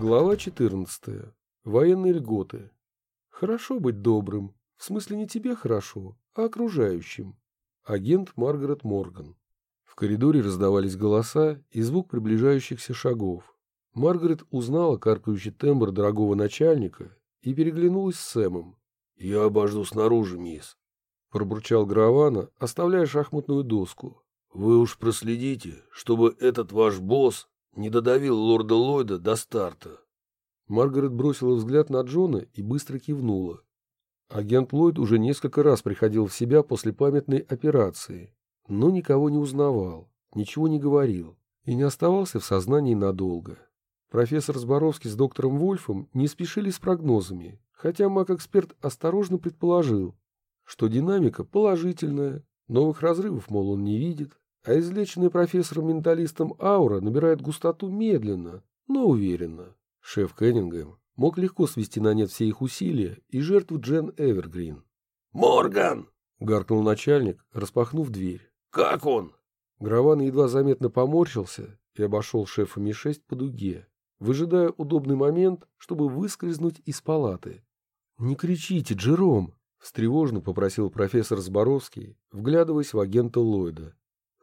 Глава 14. Военные льготы. Хорошо быть добрым. В смысле не тебе хорошо, а окружающим. Агент Маргарет Морган. В коридоре раздавались голоса и звук приближающихся шагов. Маргарет узнала каркающий тембр дорогого начальника и переглянулась с Сэмом. «Я обожду снаружи, мисс», — пробурчал Гравана, оставляя шахматную доску. «Вы уж проследите, чтобы этот ваш босс не додавил лорда Ллойда до старта». Маргарет бросила взгляд на Джона и быстро кивнула. Агент Ллойд уже несколько раз приходил в себя после памятной операции, но никого не узнавал, ничего не говорил и не оставался в сознании надолго. Профессор Зборовский с доктором Вольфом не спешили с прогнозами, хотя маг-эксперт осторожно предположил, что динамика положительная, новых разрывов, мол, он не видит, а излеченная профессором-менталистом аура набирает густоту медленно, но уверенно. Шеф Кеннингем мог легко свести на нет все их усилия и жертву Джен Эвергрин. «Морган!» — гаркнул начальник, распахнув дверь. «Как он?» Граван едва заметно поморщился и обошел шефа Ми-6 по дуге, выжидая удобный момент, чтобы выскользнуть из палаты. «Не кричите, Джером!» — встревожно попросил профессор Зборовский, вглядываясь в агента Ллойда.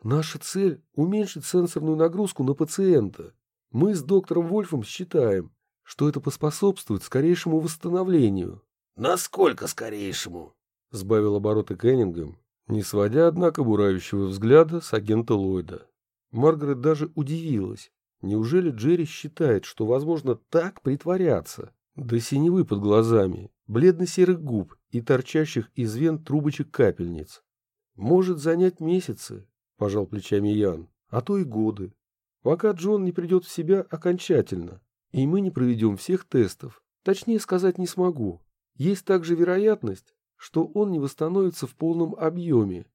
Наша цель – уменьшить сенсорную нагрузку на пациента. Мы с доктором Вольфом считаем, что это поспособствует скорейшему восстановлению. Насколько скорейшему? Сбавил обороты Кеннингем, не сводя, однако, буравящего взгляда с агента Ллойда. Маргарет даже удивилась. Неужели Джерри считает, что возможно так притворяться? До синевы под глазами, бледно-серых губ и торчащих из вен трубочек капельниц. Может занять месяцы, — пожал плечами Ян, — а то и годы. Пока Джон не придет в себя окончательно, и мы не проведем всех тестов, точнее сказать не смогу. Есть также вероятность, что он не восстановится в полном объеме.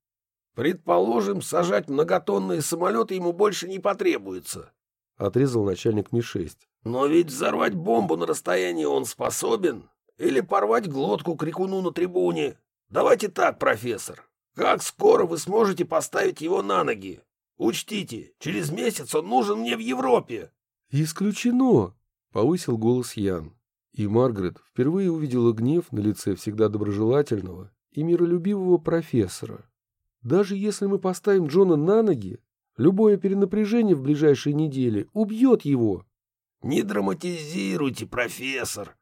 «Предположим, сажать многотонные самолеты ему больше не потребуется», — отрезал начальник Ми-6. «Но ведь взорвать бомбу на расстоянии он способен? Или порвать глотку крикуну на трибуне? Давайте так, профессор. Как скоро вы сможете поставить его на ноги? Учтите, через месяц он нужен мне в Европе. Исключено, повысил голос Ян. И Маргарет впервые увидела гнев на лице всегда доброжелательного и миролюбивого профессора. Даже если мы поставим Джона на ноги, любое перенапряжение в ближайшие недели убьет его. Не драматизируйте, профессор,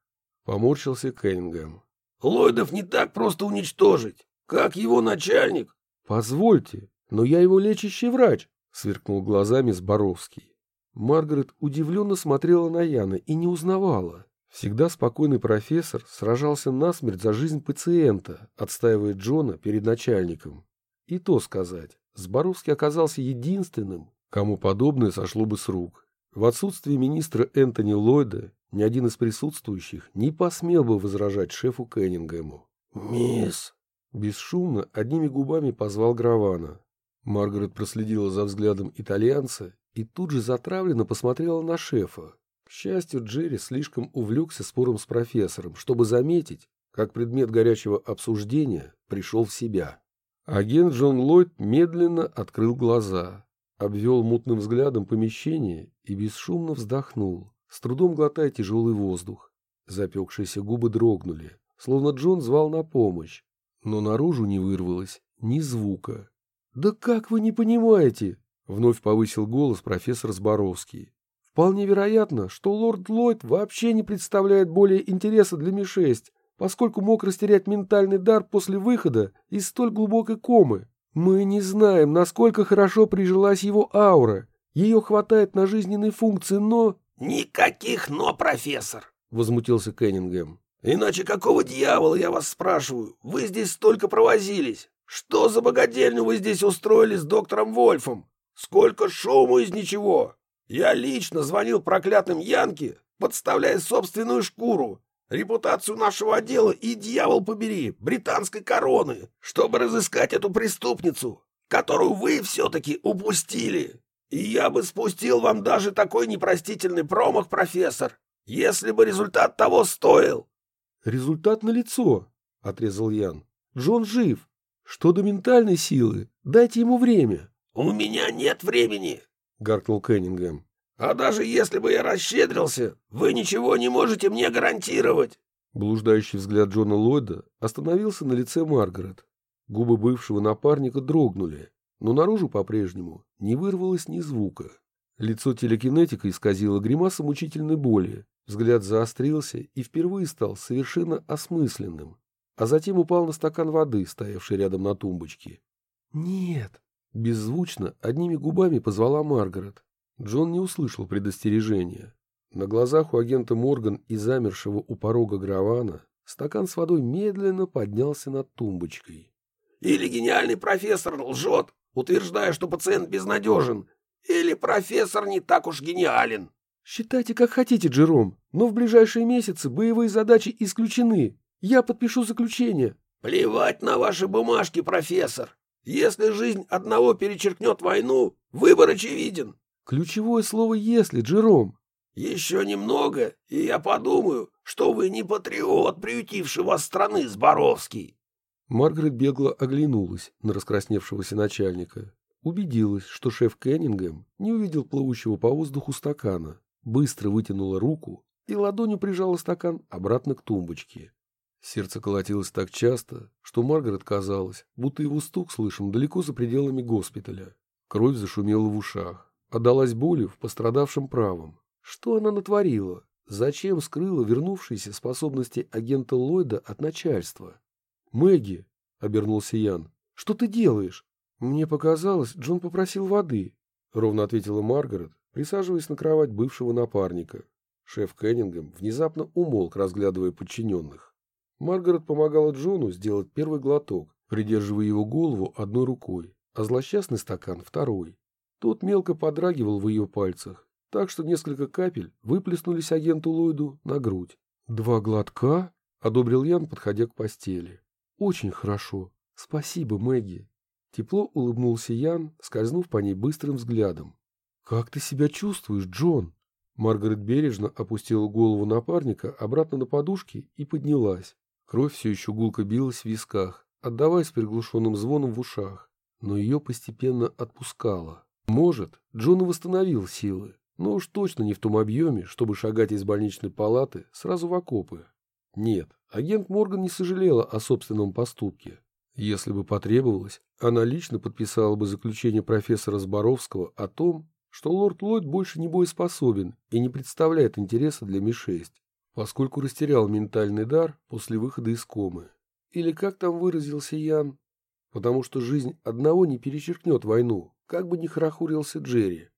поморщился Кеннингем. Ллойдов не так просто уничтожить. Как его начальник? Позвольте, но я его лечащий врач, сверкнул глазами Зборовский. Маргарет удивленно смотрела на Яна и не узнавала. Всегда спокойный профессор сражался насмерть за жизнь пациента, отстаивая Джона перед начальником. И то сказать, Зборовский оказался единственным, кому подобное сошло бы с рук. В отсутствие министра Энтони Ллойда ни один из присутствующих не посмел бы возражать шефу Кеннингему. «Мисс!» Бесшумно, одними губами позвал Гравана. Маргарет проследила за взглядом итальянца и тут же затравленно посмотрела на шефа. К счастью, Джерри слишком увлекся спором с профессором, чтобы заметить, как предмет горячего обсуждения пришел в себя. Агент Джон Ллойд медленно открыл глаза, обвел мутным взглядом помещение и бесшумно вздохнул, с трудом глотая тяжелый воздух. Запекшиеся губы дрогнули, словно Джон звал на помощь, но наружу не вырвалось ни звука. «Да как вы не понимаете?» — вновь повысил голос профессор Зборовский. «Вполне вероятно, что лорд Ллойд вообще не представляет более интереса для Ми-6, поскольку мог растерять ментальный дар после выхода из столь глубокой комы. Мы не знаем, насколько хорошо прижилась его аура. Ее хватает на жизненные функции, но...» «Никаких «но», профессор!» — возмутился Кеннингем. Иначе какого дьявола, я вас спрашиваю? Вы здесь столько провозились. Что за богадельню вы здесь устроили с доктором Вольфом? Сколько шуму из ничего. Я лично звонил проклятым Янке, подставляя собственную шкуру, репутацию нашего отдела и, дьявол побери, британской короны, чтобы разыскать эту преступницу, которую вы все-таки упустили. И я бы спустил вам даже такой непростительный промах, профессор, если бы результат того стоил. Результат налицо, — отрезал Ян. Джон жив. Что до ментальной силы, дайте ему время. — У меня нет времени, — гаркнул Кеннингем. А даже если бы я расщедрился, вы ничего не можете мне гарантировать. Блуждающий взгляд Джона Ллойда остановился на лице Маргарет. Губы бывшего напарника дрогнули, но наружу по-прежнему не вырвалось ни звука. Лицо телекинетика исказило гримаса мучительной боли, взгляд заострился и впервые стал совершенно осмысленным, а затем упал на стакан воды, стоявший рядом на тумбочке. «Нет!» — беззвучно, одними губами позвала Маргарет. Джон не услышал предостережения. На глазах у агента Морган и замершего у порога Гравана стакан с водой медленно поднялся над тумбочкой. «Или гениальный профессор лжет, утверждая, что пациент безнадежен, или профессор не так уж гениален». «Считайте, как хотите, Джером, но в ближайшие месяцы боевые задачи исключены. Я подпишу заключение». «Плевать на ваши бумажки, профессор. Если жизнь одного перечеркнет войну, выбор очевиден». Ключевое слово «если», Джером. Еще немного, и я подумаю, что вы не патриот, приютивший вас страны, Зборовский. Маргарет бегло оглянулась на раскрасневшегося начальника. Убедилась, что шеф Кеннингем не увидел плывущего по воздуху стакана, быстро вытянула руку и ладонью прижала стакан обратно к тумбочке. Сердце колотилось так часто, что Маргарет казалось, будто его стук слышим далеко за пределами госпиталя. Кровь зашумела в ушах, отдалась болью в пострадавшем правом. Что она натворила? Зачем скрыла вернувшиеся способности агента Ллойда от начальства? «Мэгги», — обернулся Ян, — «что ты делаешь?» «Мне показалось, Джон попросил воды», — ровно ответила Маргарет, присаживаясь на кровать бывшего напарника. Шеф Кеннингем внезапно умолк, разглядывая подчиненных. Маргарет помогала Джону сделать первый глоток, придерживая его голову одной рукой, а злосчастный стакан второй. Тот мелко подрагивал в ее пальцах, так что несколько капель выплеснулись агенту Ллойду на грудь. «Два глотка?» — одобрил Ян, подходя к постели. «Очень хорошо. Спасибо, Мэгги». Тепло улыбнулся Ян, скользнув по ней быстрым взглядом. «Как ты себя чувствуешь, Джон?» Маргарет бережно опустила голову напарника обратно на подушки и поднялась. Кровь все еще гулко билась в висках, отдаваясь приглушенным звоном в ушах, но ее постепенно отпускала. Может, Джон восстановил силы, но уж точно не в том объеме, чтобы шагать из больничной палаты сразу в окопы. Нет, агент Морган не сожалела о собственном поступке. Если бы потребовалось, она лично подписала бы заключение профессора Зборовского о том, что лорд Ллойд больше не боеспособен и не представляет интереса для Ми-6, поскольку растерял ментальный дар после выхода из комы. Или как там выразился Ян? Потому что жизнь одного не перечеркнет войну, как бы ни хорохурился Джерри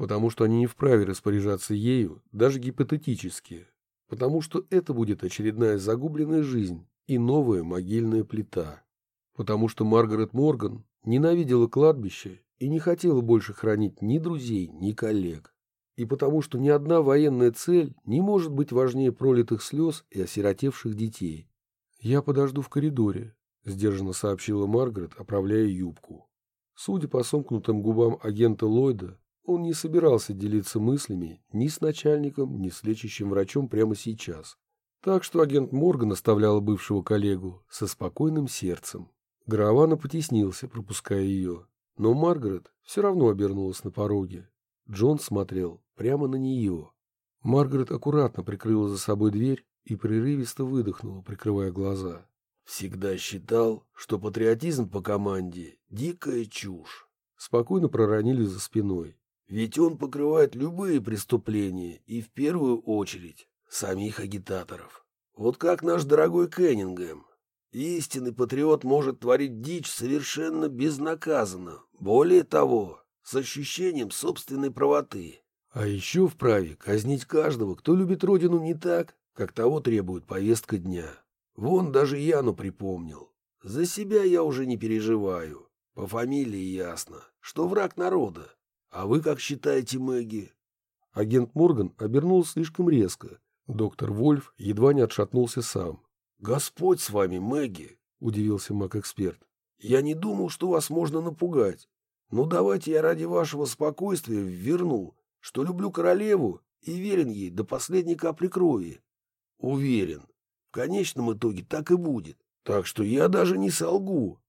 потому что они не вправе распоряжаться ею, даже гипотетически, потому что это будет очередная загубленная жизнь и новая могильная плита, потому что Маргарет Морган ненавидела кладбище и не хотела больше хранить ни друзей, ни коллег, и потому что ни одна военная цель не может быть важнее пролитых слез и осиротевших детей. «Я подожду в коридоре», — сдержанно сообщила Маргарет, оправляя юбку. Судя по сомкнутым губам агента Ллойда, он не собирался делиться мыслями ни с начальником, ни с лечащим врачом прямо сейчас. Так что агент Морган оставлял бывшего коллегу со спокойным сердцем. Гравана потеснился, пропуская ее. Но Маргарет все равно обернулась на пороге. Джон смотрел прямо на нее. Маргарет аккуратно прикрыла за собой дверь и прерывисто выдохнула, прикрывая глаза. «Всегда считал, что патриотизм по команде — дикая чушь», — спокойно проронили за спиной. Ведь он покрывает любые преступления и в первую очередь самих агитаторов. Вот как наш дорогой Кеннингем. Истинный патриот может творить дичь совершенно безнаказанно. Более того, с ощущением собственной правоты. А еще вправе казнить каждого, кто любит родину не так, как того требует повестка дня. Вон даже Яну припомнил. За себя я уже не переживаю. По фамилии ясно, что враг народа. А вы как считаете, Мэгги? Агент Морган обернулся слишком резко. Доктор Вольф едва не отшатнулся сам. «Господь с вами, Мэгги!» — удивился маг-эксперт. «Я не думал, что вас можно напугать. Ну, давайте я ради вашего спокойствия верну, что люблю королеву и верен ей до последней капли крови. Уверен, в конечном итоге так и будет. Так что я даже не солгу».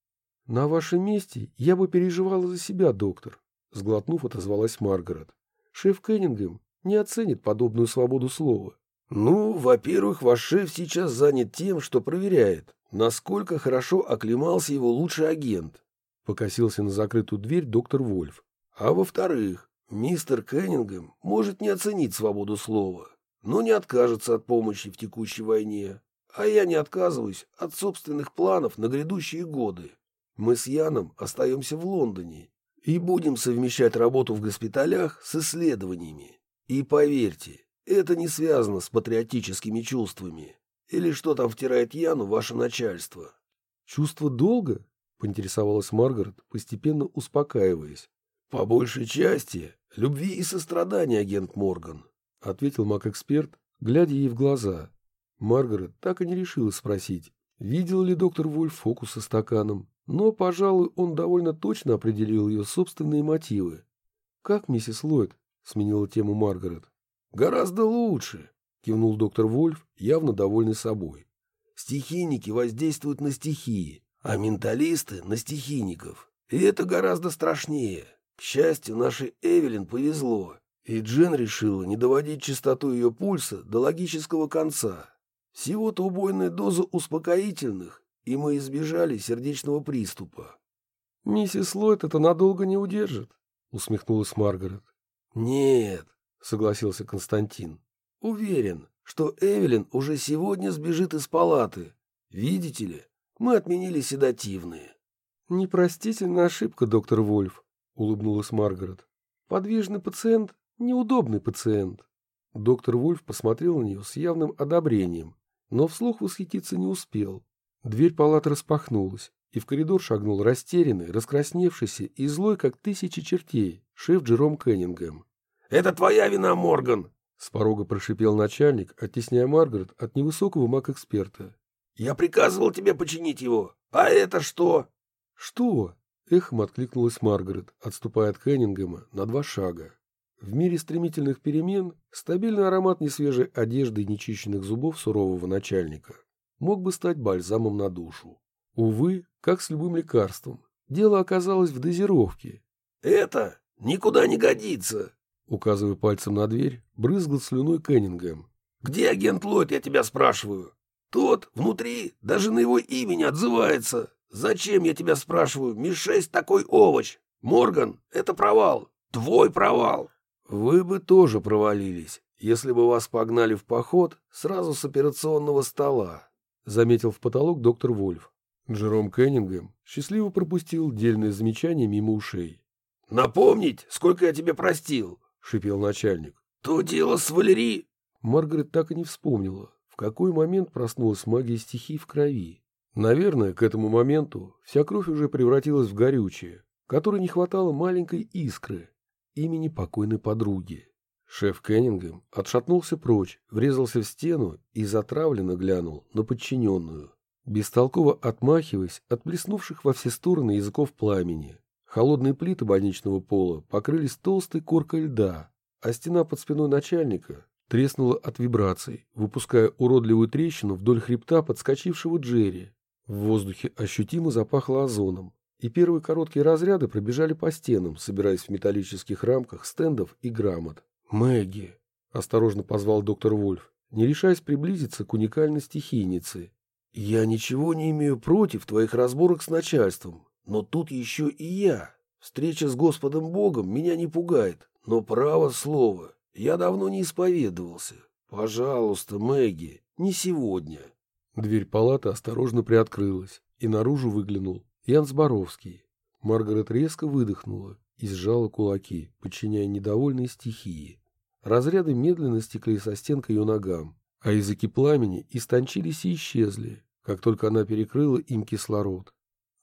«На вашем месте я бы переживала за себя, доктор», Сглотнув, отозвалась Маргарет. Шеф Кеннингем не оценит подобную свободу слова. Ну, во-первых, ваш шеф сейчас занят тем, что проверяет, насколько хорошо оклемался его лучший агент. Покосился на закрытую дверь доктор Вольф. А во-вторых, мистер Кеннингем может не оценить свободу слова, но не откажется от помощи в текущей войне. А я не отказываюсь от собственных планов на грядущие годы. Мы с Яном остаемся в Лондоне и будем совмещать работу в госпиталях с исследованиями. И поверьте, это не связано с патриотическими чувствами. Или что там втирает Яну ваше начальство? Чувство долга? Поинтересовалась Маргарет, постепенно успокаиваясь. По большей части любви и сострадания, агент Морган, ответил маг-эксперт, глядя ей в глаза. Маргарет так и не решила спросить, видел ли доктор Вольф фокус со стаканом, но, пожалуй, он довольно точно определил ее собственные мотивы. «Как, миссис Ллойд?» — сменила тему Маргарет. «Гораздо лучше», — кивнул доктор Вольф, явно довольный собой. «Стихийники воздействуют на стихии, а менталисты — на стихийников. И это гораздо страшнее. К счастью, нашей Эвелин повезло, и Джен решила не доводить частоту ее пульса до логического конца. Всего-то убойная доза успокоительных, и мы избежали сердечного приступа. — Миссис Ллойд это надолго не удержит, — усмехнулась Маргарет. — Нет, — согласился Константин. — Уверен, что Эвелин уже сегодня сбежит из палаты. Видите ли, мы отменили седативные. — Непростительная ошибка, доктор Вольф, — улыбнулась Маргарет. — Подвижный пациент — неудобный пациент. Доктор Вольф посмотрел на нее с явным одобрением, но вслух восхититься не успел. Дверь палаты распахнулась, и в коридор шагнул растерянный, раскрасневшийся и злой, как тысячи чертей, шеф Джером Кеннингем. «Это твоя вина, Морган!» С порога прошипел начальник, оттесняя Маргарет от невысокого маг-эксперта. «Я приказывал тебе починить его. А это что?» «Что?» — эхом откликнулась Маргарет, отступая от Кеннингема на два шага. В мире стремительных перемен стабильный аромат несвежей одежды и нечищенных зубов сурового начальника мог бы стать бальзамом на душу. Увы, как с любым лекарством, дело оказалось в дозировке. «Это никуда не годится!» Указывая пальцем на дверь, брызгал слюной Кеннингем. «Где агент Ллойд, я тебя спрашиваю? Тот внутри даже на его имя не отзывается. Зачем, я тебя спрашиваю, Ми-6 такой овощ? Морган, это провал. Твой провал!» «Вы бы тоже провалились, если бы вас погнали в поход сразу с операционного стола», — заметил в потолок доктор Вольф. Джером Кеннингем счастливо пропустил дельное замечание мимо ушей. «Напомнить, сколько я тебе простил?» — шипел начальник. «То дело с Валери...» Маргарет так и не вспомнила, в какой момент проснулась магия стихий в крови. Наверное, к этому моменту вся кровь уже превратилась в горючее, которой не хватало маленькой искры, имени покойной подруги. Шеф Кеннингем отшатнулся прочь, врезался в стену и затравленно глянул на подчиненную, бестолково отмахиваясь от плеснувших во все стороны языков пламени. Холодные плиты больничного пола покрылись толстой коркой льда, а стена под спиной начальника треснула от вибраций, выпуская уродливую трещину вдоль хребта подскочившего Джерри. В воздухе ощутимо запахло озоном, и первые короткие разряды пробежали по стенам, собираясь в металлических рамках стендов и грамот. «Мэгги!» — осторожно позвал доктор Вольф, не решаясь приблизиться к уникальной стихийнице. «Я ничего не имею против твоих разборок с начальством, но тут еще и я. Встреча с Господом Богом меня не пугает, но право слово, я давно не исповедовался. Пожалуйста, Мэгги, не сегодня». Дверь палаты осторожно приоткрылась, и наружу выглянул Ян Зборовский. Маргарет резко выдохнула и сжала кулаки, подчиняя недовольные стихии. Разряды медленно стекли со стен к ее ногам, а языки пламени истончились и исчезли, как только она перекрыла им кислород.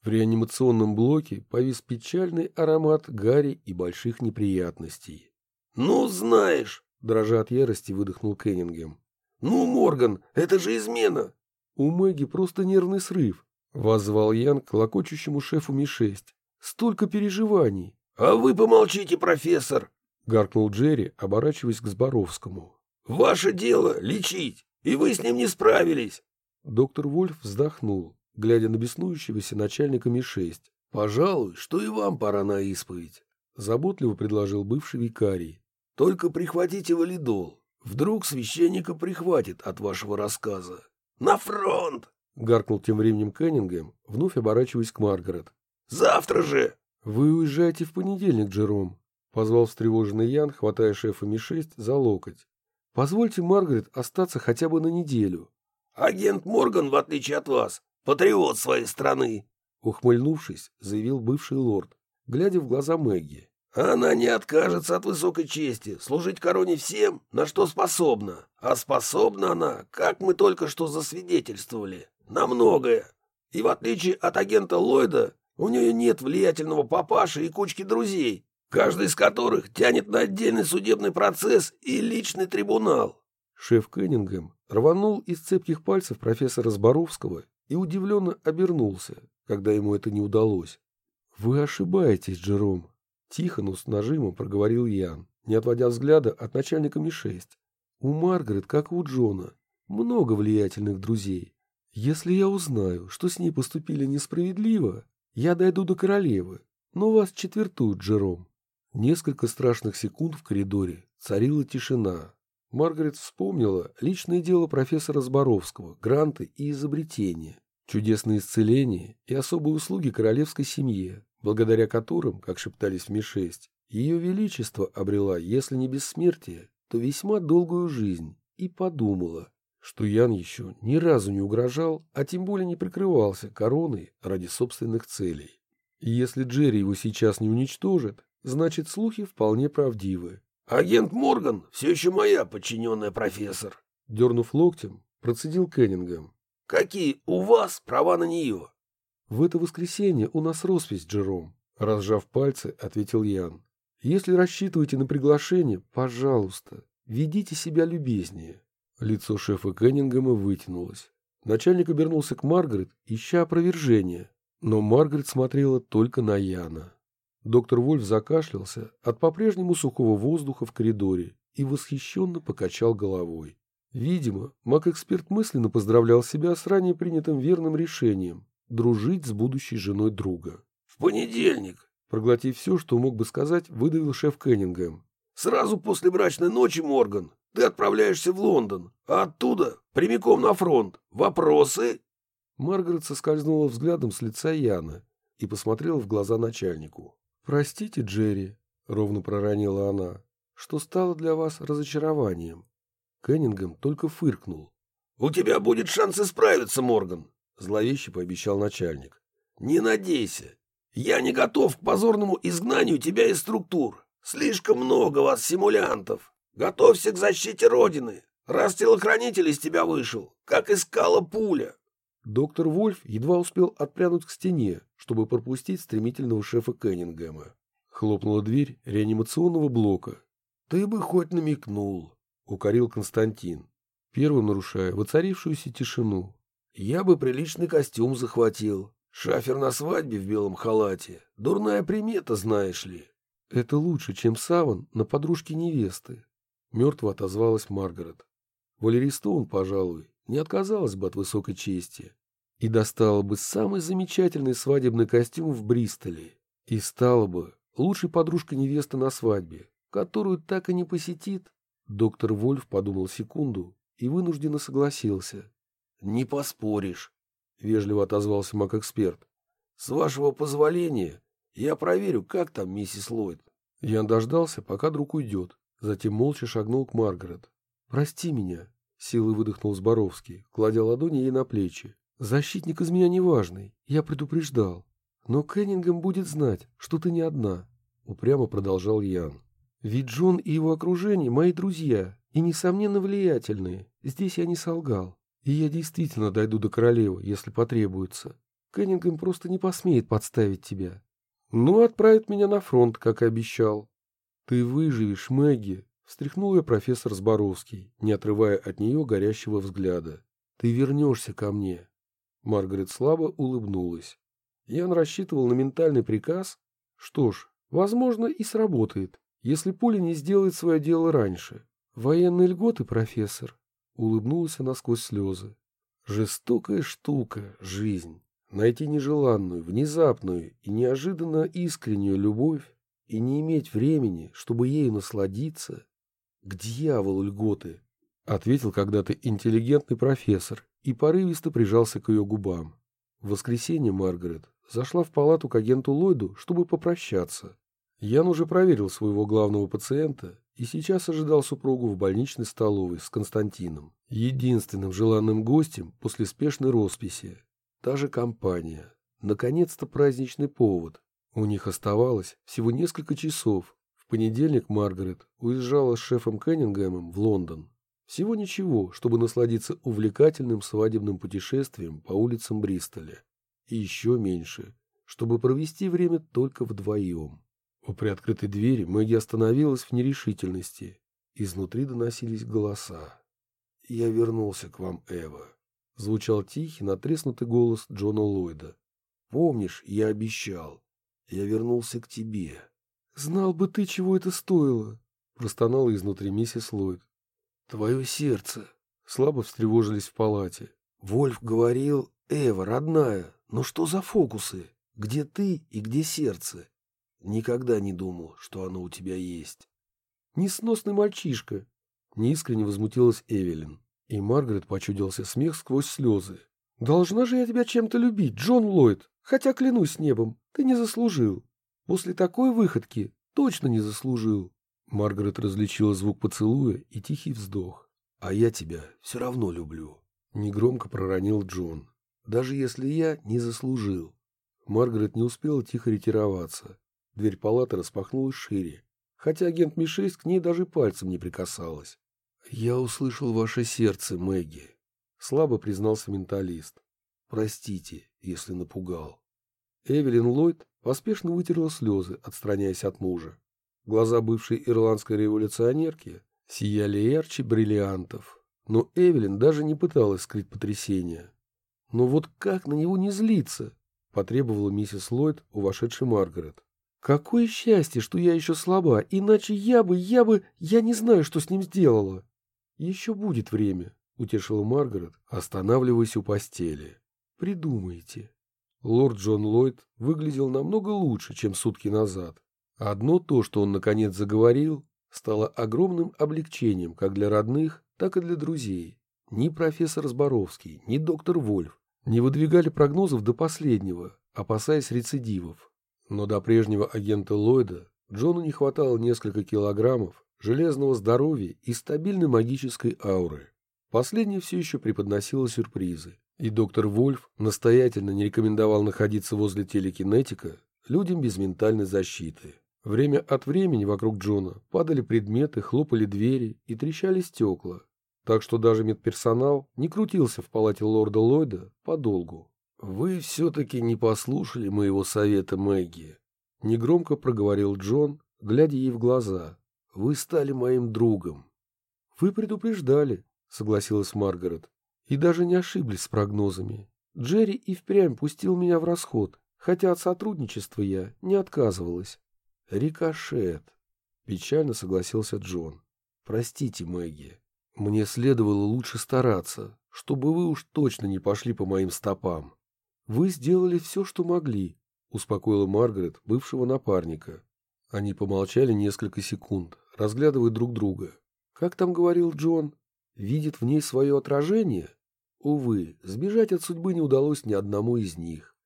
В реанимационном блоке повис печальный аромат гари и больших неприятностей. «Ну, знаешь!» — дрожа от ярости выдохнул Кеннингем. «Ну, Морган, это же измена!» «У Мэгги просто нервный срыв», — воззвал Ян к локочущему шефу Ми-6. «Столько переживаний!» «А вы помолчите, профессор!» гаркнул Джерри, оборачиваясь к Зборовскому. «Ваше дело — лечить, и вы с ним не справились!» Доктор Вольф вздохнул, глядя на беснующегося начальника Ми-6. «Пожалуй, что и вам пора на исповедь», — заботливо предложил бывший викарий. Только прихватите валидол. Вдруг священника прихватит от вашего рассказа. На фронт! Гаркнул тем временем Кеннингем, вновь оборачиваясь к Маргарет. Завтра же! Вы уезжаете в понедельник, Джером. Позвал встревоженный Ян, хватая шефа Ми-6 за локоть. Позвольте Маргарет остаться хотя бы на неделю. Агент Морган, в отличие от вас, патриот своей страны. Ухмыльнувшись, заявил бывший лорд, глядя в глаза Мэгги. Она не откажется от высокой чести, служить короне всем, на что способна. А способна она, как мы только что засвидетельствовали, на многое. И в отличие от агента Ллойда, у нее нет влиятельного папаши и кучки друзей, каждый из которых тянет на отдельный судебный процесс и личный трибунал. Шеф Кеннингем рванул из цепких пальцев профессора Зборовского и удивленно обернулся, когда ему это не удалось. «Вы ошибаетесь, Джером», Тихо, но с нажимом проговорил Ян, не отводя взгляда от начальника Ми-6. У Маргарет, как и у Джона, много влиятельных друзей. Если я узнаю, что с ней поступили несправедливо, я дойду до королевы, но вас четвертуют, Джером. Несколько страшных секунд в коридоре царила тишина. Маргарет вспомнила личное дело профессора Зборовского, гранты и изобретения, чудесные исцеления и особые услуги королевской семье, благодаря которым, как шептались в Ми-6, ее величество обрела, если не бессмертие, то весьма долгую жизнь, и подумала, что Ян еще ни разу не угрожал, а тем более не прикрывался короной ради собственных целей. И если Джерри его сейчас не уничтожит, значит слухи вполне правдивы. «Агент Морган все еще моя подчиненная, профессор», — дернув локтем, процедил Кеннингем. «Какие у вас права на нее?» «В это воскресенье у нас роспись, Джером», — разжав пальцы, ответил Ян. «Если рассчитываете на приглашение, пожалуйста, ведите себя любезнее». Лицо шефа Кеннингема вытянулось. Начальник обернулся к Маргарет, ища опровержения, но Маргарет смотрела только на Яна. Доктор Вольф закашлялся от по-прежнему сухого воздуха в коридоре и восхищенно покачал головой. Видимо, маг-эксперт мысленно поздравлял себя с ранее принятым верным решением дружить с будущей женой друга. «В понедельник!» Проглотив все, что мог бы сказать, выдавил шеф Кеннингем. «Сразу после брачной ночи, Морган, ты отправляешься в Лондон, а оттуда прямиком на фронт. Вопросы?» Маргарет соскользнула взглядом с лица Яна и посмотрела в глаза начальнику. «Простите, Джерри», — ровно проронила она, — «что стало для вас разочарованием». Кеннингем только фыркнул. «У тебя будет шанс исправиться, Морган. — зловеще пообещал начальник. «Не надейся. Я не готов к позорному изгнанию тебя из структур. Слишком много вас, симулянтов. Готовься к защите Родины. Раз телохранитель из тебя вышел, как искала пуля». Доктор Вольф едва успел отпрянуть к стене, чтобы пропустить стремительного шефа Кеннингема. Хлопнула дверь реанимационного блока. «Ты бы хоть намекнул», — укорил Константин, первым нарушая воцарившуюся тишину. Я бы приличный костюм захватил. Шафер на свадьбе в белом халате. Дурная примета, знаешь ли. Это лучше, чем саван на подружке невесты. Мертво отозвалась Маргарет. Валерий Стоун, пожалуй, не отказалась бы от высокой чести и достала бы самый замечательный свадебный костюм в Бристоле и стала бы лучшей подружкой невесты на свадьбе, которую так и не посетит. Доктор Вольф подумал секунду и вынужденно согласился. «Не поспоришь», — вежливо отозвался маг-эксперт. «С вашего позволения я проверю, как там миссис Ллойд». Ян дождался, пока друг уйдет, затем молча шагнул к Маргарет. «Прости меня», — силой выдохнул Зборовский, кладя ладони ей на плечи. «Защитник из меня неважный, я предупреждал. Но Кеннингем будет знать, что ты не одна», — упрямо продолжал Ян. «Ведь Джон и его окружение — мои друзья, и, несомненно, влиятельные. Здесь я не солгал. И я действительно дойду до королевы, если потребуется. Кеннингем просто не посмеет подставить тебя. Ну, отправит меня на фронт, как и обещал. Ты выживешь, Мэгги, встряхнул ее профессор Зборовский, не отрывая от нее горящего взгляда. Ты вернешься ко мне. Маргарет слабо улыбнулась. Ян рассчитывал на ментальный приказ. Что ж, возможно, и сработает, если Поля не сделает свое дело раньше. Военные льготы, профессор. Улыбнулась она сквозь слезы. Жестокая штука — жизнь. Найти нежеланную, внезапную и неожиданно искреннюю любовь и не иметь времени, чтобы ею насладиться, К дьяволу льготы, ответил когда-то интеллигентный профессор и порывисто прижался к ее губам. В воскресенье Маргарет зашла в палату к агенту Ллойду, чтобы попрощаться. Ян уже проверил своего главного пациента и сейчас ожидал супругу в больничной столовой с Константином, единственным желанным гостем после спешной росписи. Та же компания. Наконец-то праздничный повод. У них оставалось всего несколько часов. В понедельник Маргарет уезжала с шефом Кеннингемом в Лондон. Всего ничего, чтобы насладиться увлекательным свадебным путешествием по улицам Бристоля. И еще меньше, чтобы провести время только вдвоем. У приоткрытой двери Мэгги остановилась в нерешительности. Изнутри доносились голоса. «Я вернулся к вам, Эва», — звучал тихий, натреснутый голос Джона Ллойда. «Помнишь, я обещал. Я вернулся к тебе». «Знал бы ты, чего это стоило», — простонала изнутри миссис Ллойд. Твое сердце. Слабо встревожились в палате. Вольф говорил, Эва, родная, ну что за фокусы? Где ты и где сердце? Никогда не думал, что оно у тебя есть. Несносный мальчишка. Неискренне возмутилась Эвелин. И Маргарет почудился смех сквозь слезы. «Должна же я тебя чем-то любить, Джон Ллойд, хотя, клянусь небом, ты не заслужил. После такой выходки точно не заслужил». Маргарет различила звук поцелуя и тихий вздох. «А я тебя все равно люблю», — негромко проронил Джон. «Даже если я не заслужил». Маргарет не успела тихо ретироваться. Дверь палаты распахнулась шире, хотя агент Ми-6 к ней даже пальцем не прикасалась. «Я услышал ваше сердце, Мэгги», — слабо признался менталист. «Простите, если напугал». Эвелин Ллойд поспешно вытерла слезы, отстраняясь от мужа. Глаза бывшей ирландской революционерки сияли ярче бриллиантов, но Эвелин даже не пыталась скрыть потрясение. «Но вот как на него не злиться?» — потребовала миссис Ллойд у вошедшей Маргарет. «Какое счастье, что я еще слаба, иначе я бы, я бы, я не знаю, что с ним сделала». «Еще будет время», — утешила Маргарет, останавливаясь у постели. «Придумайте». Лорд Джон Ллойд выглядел намного лучше, чем сутки назад. Одно то, что он наконец заговорил, стало огромным облегчением как для родных, так и для друзей. Ни профессор Зборовский, ни доктор Вольф не выдвигали прогнозов до последнего, опасаясь рецидивов. Но до прежнего агента Ллойда Джону не хватало несколько килограммов железного здоровья и стабильной магической ауры. Последнее все еще преподносило сюрпризы, и доктор Вольф настоятельно не рекомендовал находиться возле телекинетика людям без ментальной защиты. Время от времени вокруг Джона падали предметы, хлопали двери и трещали стекла, так что даже медперсонал не крутился в палате лорда Ллойда подолгу. «Вы все-таки не послушали моего совета, Мэгги», — негромко проговорил Джон, глядя ей в глаза. «Вы стали моим другом». «Вы предупреждали», — согласилась Маргарет, — «и даже не ошиблись с прогнозами. Джерри и впрямь пустил меня в расход, хотя от сотрудничества я не отказывалась». «Рикошет», — печально согласился Джон. «Простите, Мэгги, мне следовало лучше стараться, чтобы вы уж точно не пошли по моим стопам». «Вы сделали все, что могли», — успокоила Маргарет, бывшего напарника. Они помолчали несколько секунд, разглядывая друг друга. «Как там говорил Джон? Видит в ней свое отражение?» Увы, сбежать от судьбы не удалось ни одному из них.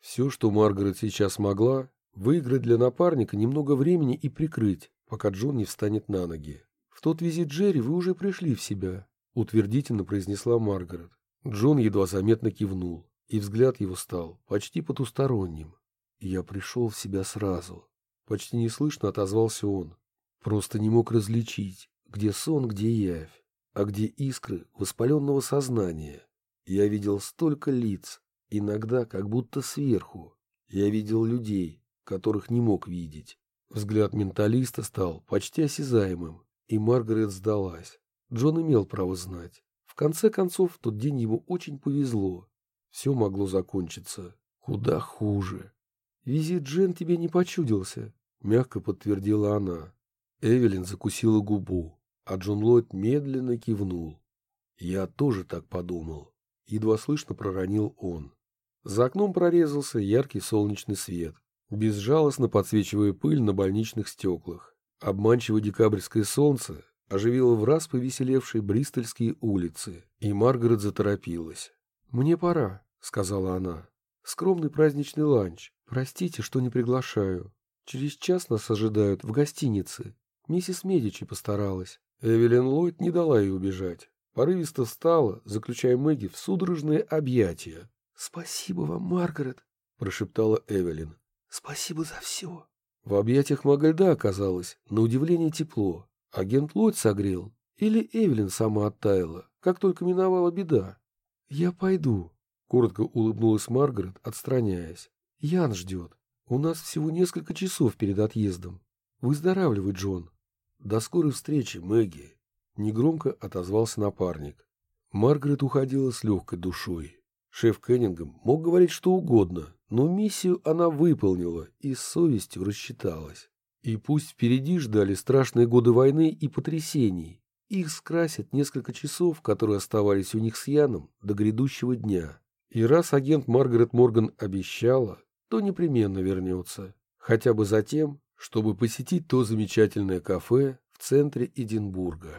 Все, что Маргарет сейчас могла, Выиграть для напарника немного времени и прикрыть, пока Джон не встанет на ноги. «В тот визит Джерри вы уже пришли в себя», — утвердительно произнесла Маргарет. Джон едва заметно кивнул, и взгляд его стал почти потусторонним. «Я пришел в себя сразу», — почти неслышно отозвался он. «Просто не мог различить, где сон, где явь, а где искры воспаленного сознания. Я видел столько лиц, иногда как будто сверху. Я видел людей, которых не мог видеть. Взгляд менталиста стал почти осязаемым, и Маргарет сдалась. Джон имел право знать. В конце концов, в тот день ему очень повезло. Все могло закончиться куда хуже. «Визит Джен тебе не почудился», — мягко подтвердила она. Эвелин закусила губу, а Джон Ллойд медленно кивнул. «Я тоже так подумал», — едва слышно проронил он. За окном прорезался яркий солнечный свет безжалостно подсвечивая пыль на больничных стеклах. Обманчивое декабрьское солнце оживила в раз повеселевшие бристольские улицы, и Маргарет заторопилась. «Мне пора», — сказала она. «Скромный праздничный ланч. Простите, что не приглашаю. Через час нас ожидают в гостинице. Миссис Медичи постаралась». Эвелин Ллойд не дала ей убежать. Порывисто встала, заключая Мэгги в судорожные объятия. «Спасибо вам, Маргарет», — прошептала Эвелин. «Спасибо за все». В объятиях Магальда оказалось, на удивление, тепло. Агент Ллойд согрел. Или Эвелин сама оттаяла, как только миновала беда. «Я пойду», — коротко улыбнулась Маргарет, отстраняясь. «Ян ждет. У нас всего несколько часов перед отъездом. Выздоравливай, Джон». «До скорой встречи, Мэгги», — негромко отозвался напарник. Маргарет уходила с легкой душой. Шеф Кеннингем мог говорить что угодно, но миссию она выполнила и с совестью рассчиталась. И пусть впереди ждали страшные годы войны и потрясений, их скрасят несколько часов, которые оставались у них с Яном до грядущего дня. И раз агент Маргарет Морган обещала, то непременно вернется, хотя бы за тем, чтобы посетить то замечательное кафе в центре Эдинбурга.